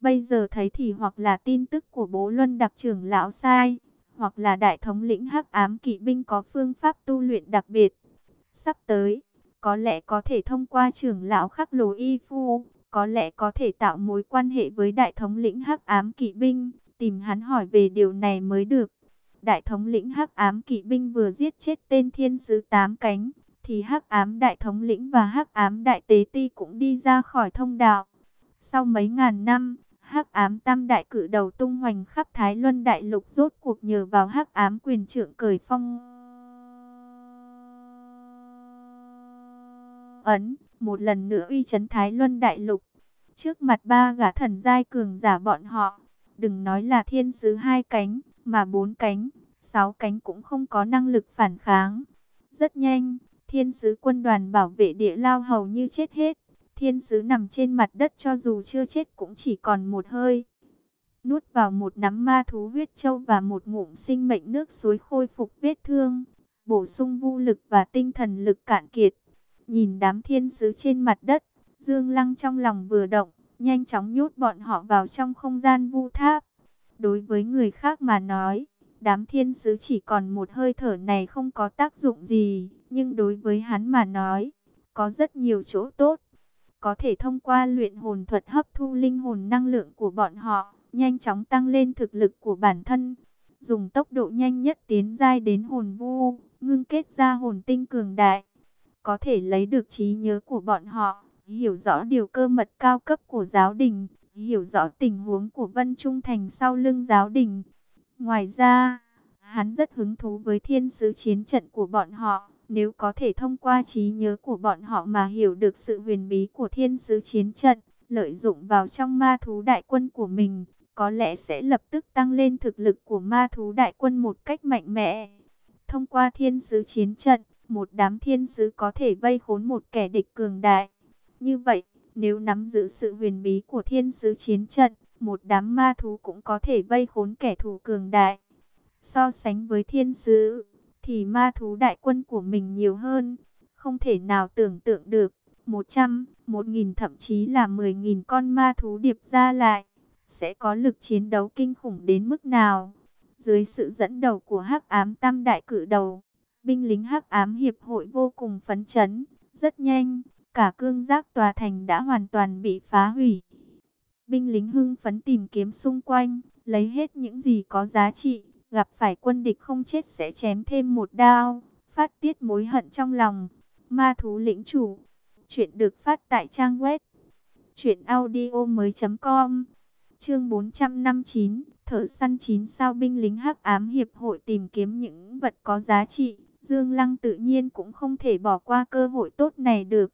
S1: Bây giờ thấy thì hoặc là tin tức của bố Luân đặc trưởng lão sai, hoặc là đại thống lĩnh hắc ám kỵ binh có phương pháp tu luyện đặc biệt. Sắp tới, có lẽ có thể thông qua trưởng lão khắc lồ y phu, có lẽ có thể tạo mối quan hệ với đại thống lĩnh hắc ám kỵ binh, tìm hắn hỏi về điều này mới được. Đại thống lĩnh hắc ám kỵ binh vừa giết chết tên thiên sứ tám cánh, thì hắc ám đại thống lĩnh và hắc ám đại tế ti cũng đi ra khỏi thông đạo. Sau mấy ngàn năm, hắc ám tam đại cử đầu tung hoành khắp Thái Luân đại lục rốt cuộc nhờ vào hắc ám quyền trưởng cởi phong. Ấn, một lần nữa uy chấn Thái Luân đại lục. Trước mặt ba gã thần giai cường giả bọn họ, đừng nói là thiên sứ hai cánh, mà bốn cánh, sáu cánh cũng không có năng lực phản kháng. Rất nhanh, thiên sứ quân đoàn bảo vệ địa lao hầu như chết hết. Thiên sứ nằm trên mặt đất cho dù chưa chết cũng chỉ còn một hơi. Nuốt vào một nắm ma thú huyết châu và một ngụm sinh mệnh nước suối khôi phục vết thương. Bổ sung vô lực và tinh thần lực cạn kiệt. Nhìn đám thiên sứ trên mặt đất, Dương Lăng trong lòng vừa động, nhanh chóng nhốt bọn họ vào trong không gian vu tháp. Đối với người khác mà nói, đám thiên sứ chỉ còn một hơi thở này không có tác dụng gì, nhưng đối với hắn mà nói, có rất nhiều chỗ tốt. Có thể thông qua luyện hồn thuật hấp thu linh hồn năng lượng của bọn họ, nhanh chóng tăng lên thực lực của bản thân. Dùng tốc độ nhanh nhất tiến giai đến hồn vu, ngưng kết ra hồn tinh cường đại. Có thể lấy được trí nhớ của bọn họ, hiểu rõ điều cơ mật cao cấp của giáo đình, hiểu rõ tình huống của Vân Trung Thành sau lưng giáo đình. Ngoài ra, hắn rất hứng thú với thiên sứ chiến trận của bọn họ. Nếu có thể thông qua trí nhớ của bọn họ mà hiểu được sự huyền bí của thiên sứ chiến trận, lợi dụng vào trong ma thú đại quân của mình, có lẽ sẽ lập tức tăng lên thực lực của ma thú đại quân một cách mạnh mẽ. Thông qua thiên sứ chiến trận, một đám thiên sứ có thể vây khốn một kẻ địch cường đại. Như vậy, nếu nắm giữ sự huyền bí của thiên sứ chiến trận, một đám ma thú cũng có thể vây khốn kẻ thù cường đại. So sánh với thiên sứ, thì ma thú đại quân của mình nhiều hơn. Không thể nào tưởng tượng được, 100, 1000 thậm chí là 10.000 con ma thú điệp ra lại, sẽ có lực chiến đấu kinh khủng đến mức nào. Dưới sự dẫn đầu của hắc ám tam đại cử đầu, binh lính hắc ám hiệp hội vô cùng phấn chấn, rất nhanh, cả cương giác tòa thành đã hoàn toàn bị phá hủy. Binh lính hưng phấn tìm kiếm xung quanh, lấy hết những gì có giá trị, gặp phải quân địch không chết sẽ chém thêm một đao, phát tiết mối hận trong lòng. Ma thú lĩnh chủ, chuyện được phát tại trang web truyệnaudiomoi.com. Chương 459, thợ săn chín sao binh lính Hắc Ám hiệp hội tìm kiếm những vật có giá trị, Dương Lăng tự nhiên cũng không thể bỏ qua cơ hội tốt này được.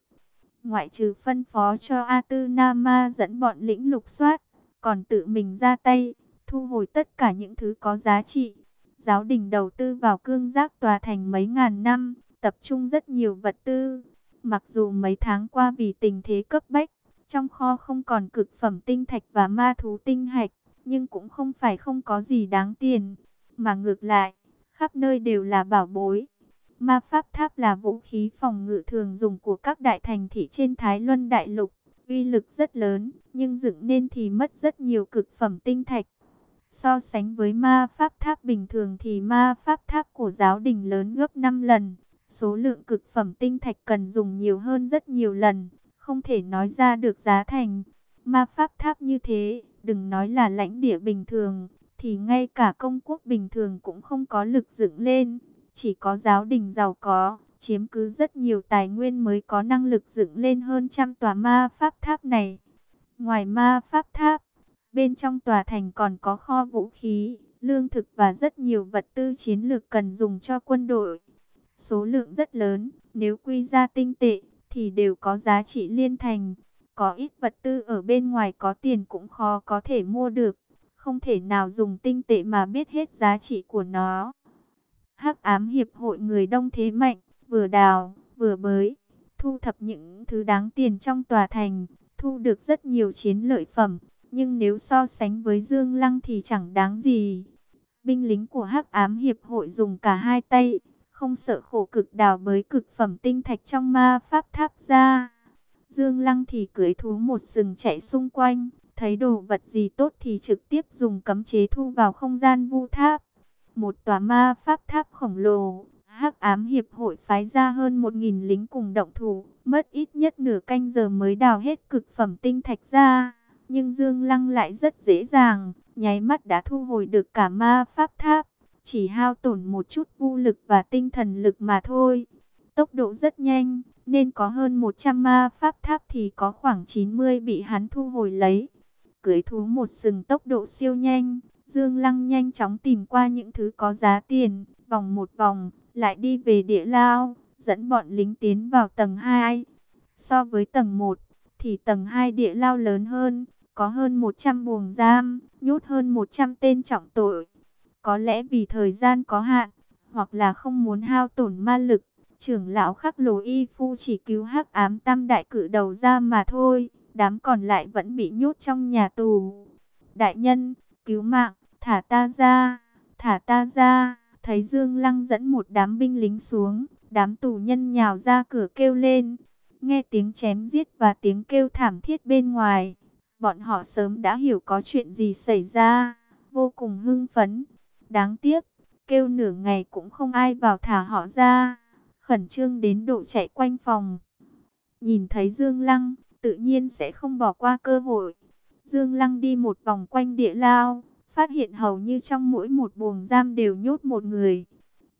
S1: Ngoại trừ phân phó cho A Tư Nama dẫn bọn lĩnh lục soát, còn tự mình ra tay, thu hồi tất cả những thứ có giá trị. Giáo đình đầu tư vào cương giác tòa thành mấy ngàn năm, tập trung rất nhiều vật tư. Mặc dù mấy tháng qua vì tình thế cấp bách, trong kho không còn cực phẩm tinh thạch và ma thú tinh hạch, nhưng cũng không phải không có gì đáng tiền, mà ngược lại, khắp nơi đều là bảo bối. Ma pháp tháp là vũ khí phòng ngự thường dùng của các đại thành thị trên Thái Luân Đại Lục, uy lực rất lớn, nhưng dựng nên thì mất rất nhiều cực phẩm tinh thạch. So sánh với ma pháp tháp bình thường thì ma pháp tháp của giáo đình lớn gấp 5 lần. Số lượng cực phẩm tinh thạch cần dùng nhiều hơn rất nhiều lần, không thể nói ra được giá thành. Ma pháp tháp như thế, đừng nói là lãnh địa bình thường, thì ngay cả công quốc bình thường cũng không có lực dựng lên. Chỉ có giáo đình giàu có, chiếm cứ rất nhiều tài nguyên mới có năng lực dựng lên hơn trăm tòa ma pháp tháp này. Ngoài ma pháp tháp, bên trong tòa thành còn có kho vũ khí, lương thực và rất nhiều vật tư chiến lược cần dùng cho quân đội. Số lượng rất lớn, nếu quy ra tinh tệ, thì đều có giá trị liên thành. Có ít vật tư ở bên ngoài có tiền cũng khó có thể mua được. Không thể nào dùng tinh tệ mà biết hết giá trị của nó. Hắc ám hiệp hội người đông thế mạnh, vừa đào, vừa bới, thu thập những thứ đáng tiền trong tòa thành, thu được rất nhiều chiến lợi phẩm, nhưng nếu so sánh với Dương Lăng thì chẳng đáng gì. Binh lính của Hắc Ám Hiệp hội dùng cả hai tay, không sợ khổ cực đào bới cực phẩm tinh thạch trong ma pháp tháp ra. Dương Lăng thì cưỡi thú một sừng chạy xung quanh, thấy đồ vật gì tốt thì trực tiếp dùng cấm chế thu vào không gian vu tháp. Một tòa ma pháp tháp khổng lồ, Hắc ám hiệp hội phái ra hơn 1.000 lính cùng động thủ, mất ít nhất nửa canh giờ mới đào hết cực phẩm tinh thạch ra. Nhưng Dương Lăng lại rất dễ dàng, nháy mắt đã thu hồi được cả ma pháp tháp, chỉ hao tổn một chút vũ lực và tinh thần lực mà thôi. Tốc độ rất nhanh, nên có hơn 100 ma pháp tháp thì có khoảng 90 bị hắn thu hồi lấy. Cưới thú một sừng tốc độ siêu nhanh, Dương Lăng nhanh chóng tìm qua những thứ có giá tiền, vòng một vòng, lại đi về địa lao, dẫn bọn lính tiến vào tầng 2. So với tầng 1, thì tầng 2 địa lao lớn hơn, có hơn 100 buồng giam, nhốt hơn 100 tên trọng tội. Có lẽ vì thời gian có hạn, hoặc là không muốn hao tổn ma lực, trưởng lão khắc lồ y phu chỉ cứu hắc ám tam đại cử đầu ra mà thôi, đám còn lại vẫn bị nhốt trong nhà tù. Đại nhân, cứu mạng, thả ta ra, thả ta ra. Thấy Dương Lăng dẫn một đám binh lính xuống, đám tù nhân nhào ra cửa kêu lên. Nghe tiếng chém giết và tiếng kêu thảm thiết bên ngoài, bọn họ sớm đã hiểu có chuyện gì xảy ra, vô cùng hưng phấn. Đáng tiếc, kêu nửa ngày cũng không ai vào thả họ ra, khẩn trương đến độ chạy quanh phòng. Nhìn thấy Dương Lăng, tự nhiên sẽ không bỏ qua cơ hội. Dương Lăng đi một vòng quanh địa lao, phát hiện hầu như trong mỗi một buồng giam đều nhốt một người.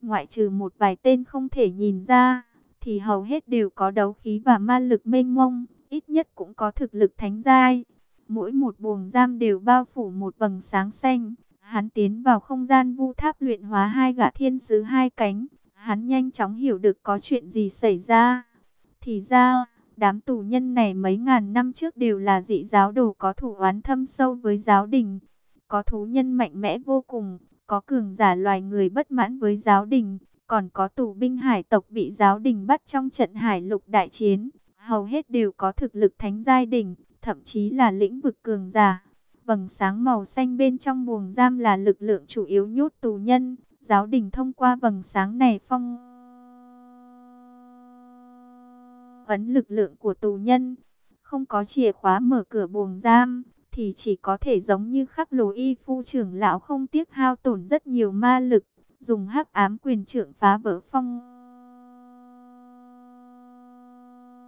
S1: Ngoại trừ một vài tên không thể nhìn ra, thì hầu hết đều có đấu khí và ma lực mênh mông, ít nhất cũng có thực lực thánh giai. Mỗi một buồng giam đều bao phủ một vầng sáng xanh. Hắn tiến vào không gian vu tháp luyện hóa hai gã thiên sứ hai cánh. Hắn nhanh chóng hiểu được có chuyện gì xảy ra. Thì ra, đám tù nhân này mấy ngàn năm trước đều là dị giáo đồ có thủ oán thâm sâu với giáo đình. Có thú nhân mạnh mẽ vô cùng, có cường giả loài người bất mãn với giáo đình, còn có tù binh hải tộc bị giáo đình bắt trong trận hải lục đại chiến. Hầu hết đều có thực lực thánh giai đỉnh, thậm chí là lĩnh vực cường giả. Vầng sáng màu xanh bên trong buồng giam là lực lượng chủ yếu nhốt tù nhân. Giáo đình thông qua vầng sáng này phong ấn lực lượng của tù nhân. Không có chìa khóa mở cửa buồng giam, thì chỉ có thể giống như khắc lồ y phu trưởng lão không tiếc hao tổn rất nhiều ma lực, dùng hắc ám quyền trưởng phá vỡ phong.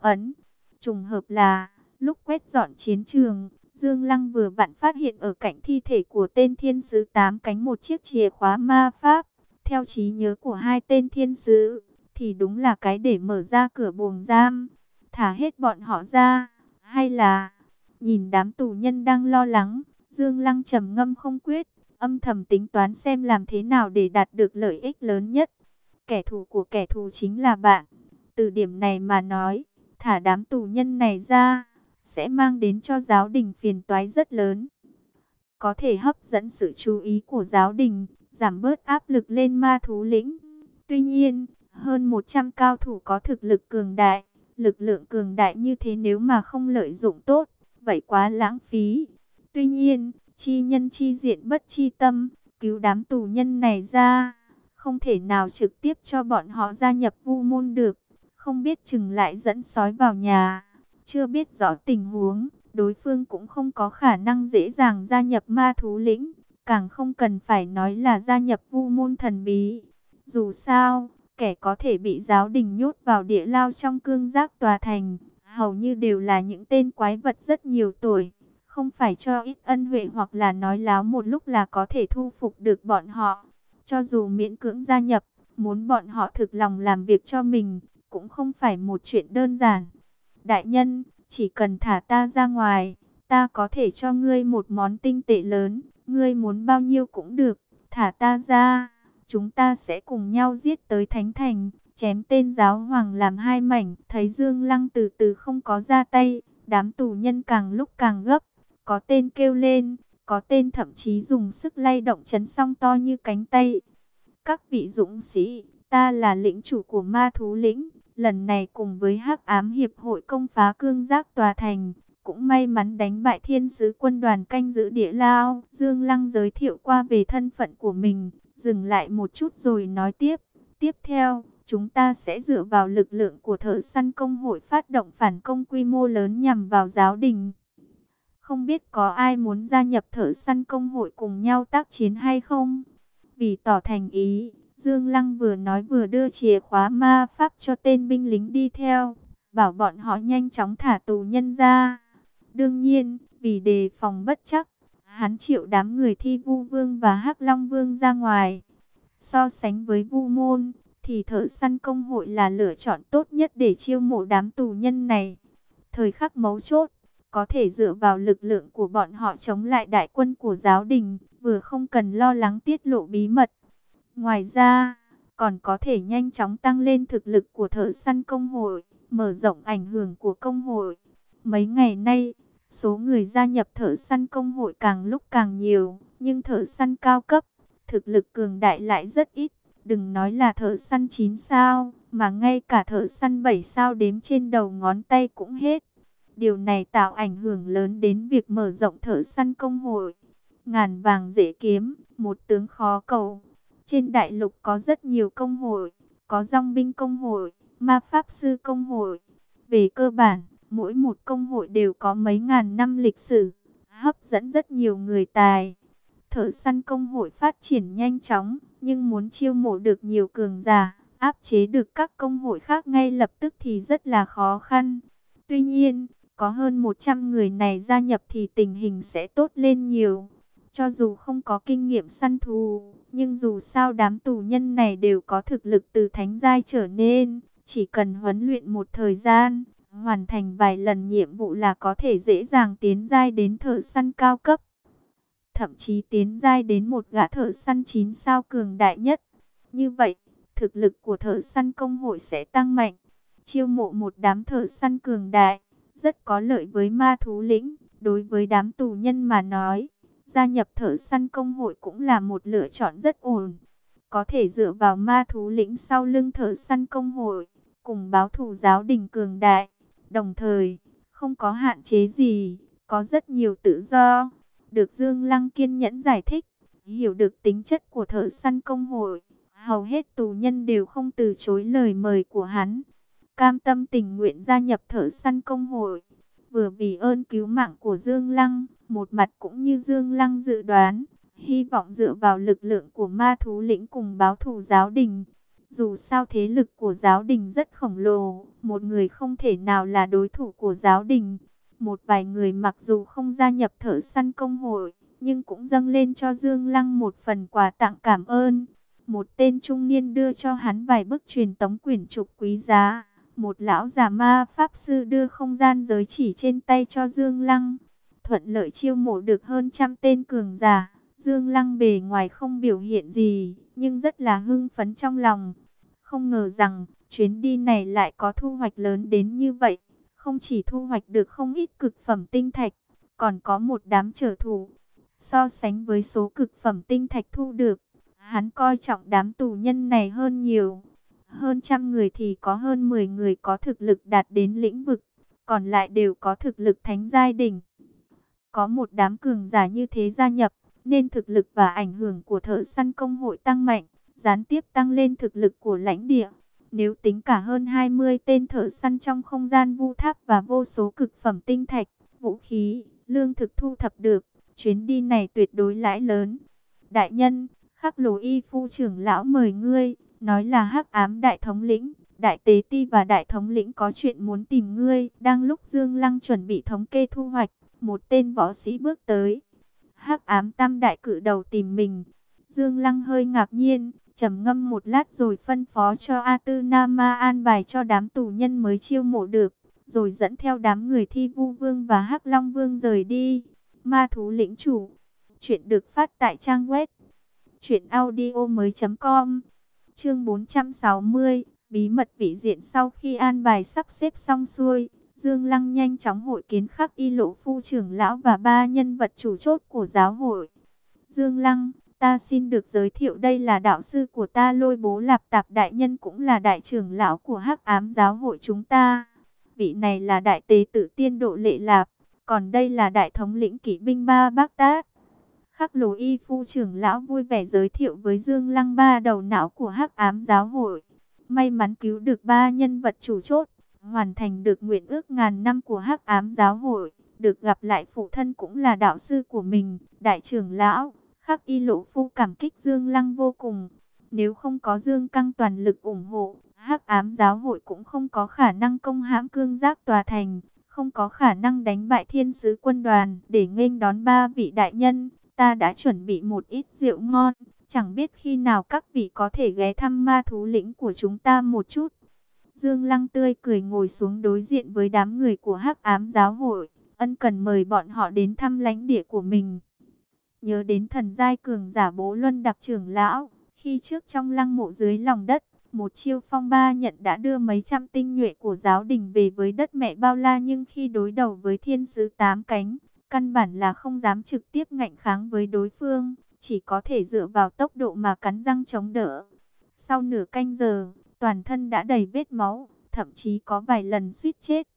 S1: Ấn, trùng hợp là, lúc quét dọn chiến trường, Dương Lăng vừa vặn phát hiện ở cạnh thi thể của tên thiên sứ tám cánh một chiếc chìa khóa ma pháp. Theo trí nhớ của hai tên thiên sứ, thì đúng là cái để mở ra cửa buồng giam, thả hết bọn họ ra, hay là Nhìn đám tù nhân đang lo lắng, Dương Lăng trầm ngâm không quyết, âm thầm tính toán xem làm thế nào để đạt được lợi ích lớn nhất. Kẻ thù của kẻ thù chính là bạn. Từ điểm này mà nói, thả đám tù nhân này ra, sẽ mang đến cho giáo đình phiền toái rất lớn. Có thể hấp dẫn sự chú ý của giáo đình, giảm bớt áp lực lên ma thú lĩnh. Tuy nhiên, hơn 100 cao thủ có thực lực cường đại, lực lượng cường đại như thế nếu mà không lợi dụng tốt, vậy quá lãng phí. Tuy nhiên, chi nhân chi diện bất chi tâm, cứu đám tù nhân này ra, không thể nào trực tiếp cho bọn họ gia nhập vu môn được, không biết chừng lại dẫn sói vào nhà, chưa biết rõ tình huống, đối phương cũng không có khả năng dễ dàng gia nhập ma thú lĩnh, càng không cần phải nói là gia nhập vu môn thần bí. Dù sao, kẻ có thể bị giáo đình nhốt vào địa lao trong cương giác tòa thành, hầu như đều là những tên quái vật rất nhiều tuổi, không phải cho ít ân huệ hoặc là nói láo một lúc là có thể thu phục được bọn họ. Cho dù miễn cưỡng gia nhập, muốn bọn họ thực lòng làm việc cho mình, cũng không phải một chuyện đơn giản. Đại nhân, chỉ cần thả ta ra ngoài, ta có thể cho ngươi một món tinh tệ lớn, ngươi muốn bao nhiêu cũng được, thả ta ra, chúng ta sẽ cùng nhau giết tới Thánh Thành, chém tên giáo hoàng làm hai mảnh, thấy Dương Lăng từ từ không có ra tay, đám tù nhân càng lúc càng gấp, có tên kêu lên, có tên thậm chí dùng sức lay động chấn song to như cánh tay. Các vị dũng sĩ, ta là lĩnh chủ của ma thú lĩnh, lần này cùng với hắc ám hiệp hội công phá cương giác tòa thành, cũng may mắn đánh bại thiên sứ quân đoàn canh giữ địa lao. Dương Lăng giới thiệu qua về thân phận của mình, dừng lại một chút rồi nói tiếp. Tiếp theo, chúng ta sẽ dựa vào lực lượng của thợ săn công hội phát động phản công quy mô lớn nhằm vào giáo đình. Không biết có ai muốn gia nhập thợ săn công hội cùng nhau tác chiến hay không? Vì tỏ thành ý, Dương Lăng vừa nói vừa đưa chìa khóa ma pháp cho tên binh lính đi theo, bảo bọn họ nhanh chóng thả tù nhân ra. Đương nhiên, vì đề phòng bất chắc, hắn triệu đám người thi vu vương và hắc long vương ra ngoài. So sánh với vu môn, thì thợ săn công hội là lựa chọn tốt nhất để chiêu mộ đám tù nhân này. Thời khắc mấu chốt, có thể dựa vào lực lượng của bọn họ chống lại đại quân của giáo đình, vừa không cần lo lắng tiết lộ bí mật. Ngoài ra, còn có thể nhanh chóng tăng lên thực lực của thợ săn công hội, mở rộng ảnh hưởng của công hội. Mấy ngày nay, số người gia nhập thợ săn công hội càng lúc càng nhiều, nhưng thợ săn cao cấp, thực lực cường đại lại rất ít. Đừng nói là thợ săn 9 sao, mà ngay cả thợ săn 7 sao đếm trên đầu ngón tay cũng hết. Điều này tạo ảnh hưởng lớn đến việc mở rộng thợ săn công hội. Ngàn vàng dễ kiếm, một tướng khó cầu. Trên đại lục có rất nhiều công hội, có dòng binh công hội, ma pháp sư công hội. Về cơ bản, mỗi một công hội đều có mấy ngàn năm lịch sử, hấp dẫn rất nhiều người tài. Thợ săn công hội phát triển nhanh chóng, nhưng muốn chiêu mộ được nhiều cường giả, áp chế được các công hội khác ngay lập tức thì rất là khó khăn. Tuy nhiên, có hơn 100 người này gia nhập thì tình hình sẽ tốt lên nhiều. Cho dù không có kinh nghiệm săn thù, nhưng dù sao đám tù nhân này đều có thực lực từ thánh giai trở nên, chỉ cần huấn luyện một thời gian, hoàn thành vài lần nhiệm vụ là có thể dễ dàng tiến giai đến thợ săn cao cấp. Thậm chí tiến giai đến một gã thợ săn chín sao cường đại nhất. Như vậy, thực lực của thợ săn công hội sẽ tăng mạnh. Chiêu mộ một đám thợ săn cường đại, rất có lợi với ma thú lĩnh. Đối với đám tù nhân mà nói, gia nhập thợ săn công hội cũng là một lựa chọn rất ổn. Có thể dựa vào ma thú lĩnh sau lưng thợ săn công hội, cùng báo thù giáo đình cường đại. Đồng thời, không có hạn chế gì, có rất nhiều tự do. Được Dương Lăng kiên nhẫn giải thích, hiểu được tính chất của thợ săn công hội. Hầu hết tù nhân đều không từ chối lời mời của hắn. Cam tâm tình nguyện gia nhập thợ săn công hội. Vừa vì ơn cứu mạng của Dương Lăng, một mặt cũng như Dương Lăng dự đoán, hy vọng dựa vào lực lượng của ma thú lĩnh cùng báo thù giáo đình. Dù sao thế lực của giáo đình rất khổng lồ, một người không thể nào là đối thủ của giáo đình. Một vài người mặc dù không gia nhập thợ săn công hội, nhưng cũng dâng lên cho Dương Lăng một phần quà tặng cảm ơn. Một tên trung niên đưa cho hắn vài bức truyền tống quyển trục quý giá. Một lão già ma pháp sư đưa không gian giới chỉ trên tay cho Dương Lăng. Thuận lợi chiêu mộ được hơn trăm tên cường giả. Dương Lăng bề ngoài không biểu hiện gì, nhưng rất là hưng phấn trong lòng. Không ngờ rằng, chuyến đi này lại có thu hoạch lớn đến như vậy. Không chỉ thu hoạch được không ít cực phẩm tinh thạch, còn có một đám trở thủ. So sánh với số cực phẩm tinh thạch thu được, hắn coi trọng đám tù nhân này hơn nhiều. Hơn trăm người thì có hơn 10 người có thực lực đạt đến lĩnh vực, còn lại đều có thực lực thánh giai đỉnh. Có một đám cường giả như thế gia nhập, nên thực lực và ảnh hưởng của thợ săn công hội tăng mạnh, gián tiếp tăng lên thực lực của lãnh địa. Nếu tính cả hơn 20 tên thợ săn trong không gian vu tháp và vô số cực phẩm tinh thạch, vũ khí, lương thực thu thập được, chuyến đi này tuyệt đối lãi lớn. Đại nhân, khắc lồ y phu trưởng lão mời ngươi, nói là hắc ám đại thống lĩnh, đại tế ti và đại thống lĩnh có chuyện muốn tìm ngươi. Đang lúc Dương Lăng chuẩn bị thống kê thu hoạch, một tên võ sĩ bước tới. hắc ám tam đại cử đầu tìm mình. Dương Lăng hơi ngạc nhiên, trầm ngâm một lát rồi phân phó cho A Tư Nama an bài cho đám tù nhân mới chiêu mộ được, rồi dẫn theo đám người thi vu vương và hắc long vương rời đi. Ma thú lĩnh chủ, chuyện được phát tại trang web truyệnaudiomoi.com. Chương 460, bí mật vị diện sau khi an bài sắp xếp xong xuôi, Dương Lăng nhanh chóng hội kiến khắc y lộ phu trưởng lão và ba nhân vật chủ chốt của giáo hội. Dương Lăng, Ta xin được giới thiệu đây là đạo sư của ta lôi bố lạp tạp đại nhân cũng là đại trưởng lão của hắc ám giáo hội chúng ta. Vị này là đại tế tử tiên độ lệ lạp, còn đây là đại thống lĩnh kỵ binh ba bác tát. Khắc lồ y phu trưởng lão vui vẻ giới thiệu với Dương Lăng ba đầu não của hắc ám giáo hội. May mắn cứu được ba nhân vật chủ chốt, hoàn thành được nguyện ước ngàn năm của hắc ám giáo hội. Được gặp lại phụ thân cũng là đạo sư của mình, đại trưởng lão. Khắc y lộ phu cảm kích Dương Lăng vô cùng. Nếu không có Dương Căng toàn lực ủng hộ, hắc ám giáo hội cũng không có khả năng công hãm cương giác tòa thành, không có khả năng đánh bại thiên sứ quân đoàn để nghênh đón ba vị đại nhân. Ta đã chuẩn bị một ít rượu ngon, chẳng biết khi nào các vị có thể ghé thăm ma thú lĩnh của chúng ta một chút. Dương Lăng tươi cười ngồi xuống đối diện với đám người của hắc ám giáo hội, ân cần mời bọn họ đến thăm lãnh địa của mình. Nhớ đến thần giai cường giả bố luân đặc trưởng lão, khi trước trong lăng mộ dưới lòng đất, một chiêu phong ba nhận đã đưa mấy trăm tinh nhuệ của giáo đình về với đất mẹ bao la nhưng khi đối đầu với thiên sứ tám cánh, căn bản là không dám trực tiếp ngạnh kháng với đối phương, chỉ có thể dựa vào tốc độ mà cắn răng chống đỡ. Sau nửa canh giờ, toàn thân đã đầy vết máu, thậm chí có vài lần suýt chết.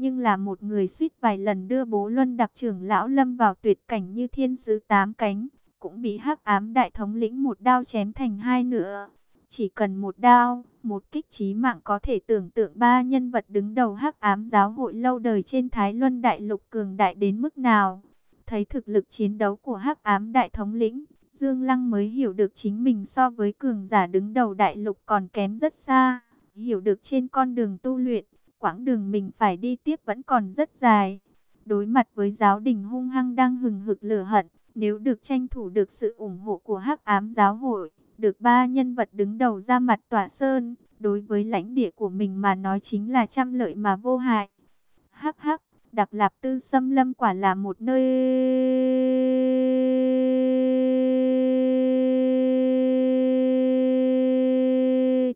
S1: Nhưng là một người suýt vài lần đưa bố luân đặc trưởng lão lâm vào tuyệt cảnh như thiên sứ tám cánh, cũng bị hắc ám đại thống lĩnh một đao chém thành hai nửa. Chỉ cần một đao, một kích trí mạng có thể tưởng tượng ba nhân vật đứng đầu hắc ám giáo hội lâu đời trên Thái Luân Đại Lục cường đại đến mức nào. Thấy thực lực chiến đấu của hắc ám đại thống lĩnh, Dương Lăng mới hiểu được chính mình so với cường giả đứng đầu đại lục còn kém rất xa. Hiểu được trên con đường tu luyện, quãng đường mình phải đi tiếp vẫn còn rất dài. Đối mặt với giáo đình hung hăng đang hừng hực lửa hận, nếu được tranh thủ được sự ủng hộ của hắc ám giáo hội, được ba nhân vật đứng đầu ra mặt tỏa sơn, đối với lãnh địa của mình mà nói chính là trăm lợi mà vô hại. Hắc hắc, Đặc Lạp Tư Xâm Lâm quả là một nơi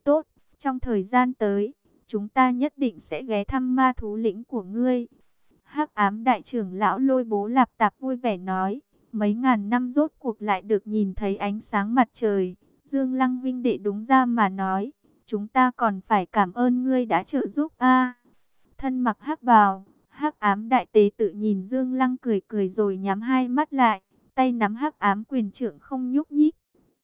S1: tốt. Trong thời gian tới, chúng ta nhất định sẽ ghé thăm ma thú lĩnh của ngươi. Hắc ám đại trưởng lão lôi bố lạp tạp vui vẻ nói, mấy ngàn năm rốt cuộc lại được nhìn thấy ánh sáng mặt trời. Dương Lăng Vinh đệ đúng ra mà nói, chúng ta còn phải cảm ơn ngươi đã trợ giúp a. thân mặc hắc bào, hắc ám đại tế tự nhìn Dương Lăng cười cười rồi nhắm hai mắt lại, tay nắm hắc ám quyền trưởng không nhúc nhích.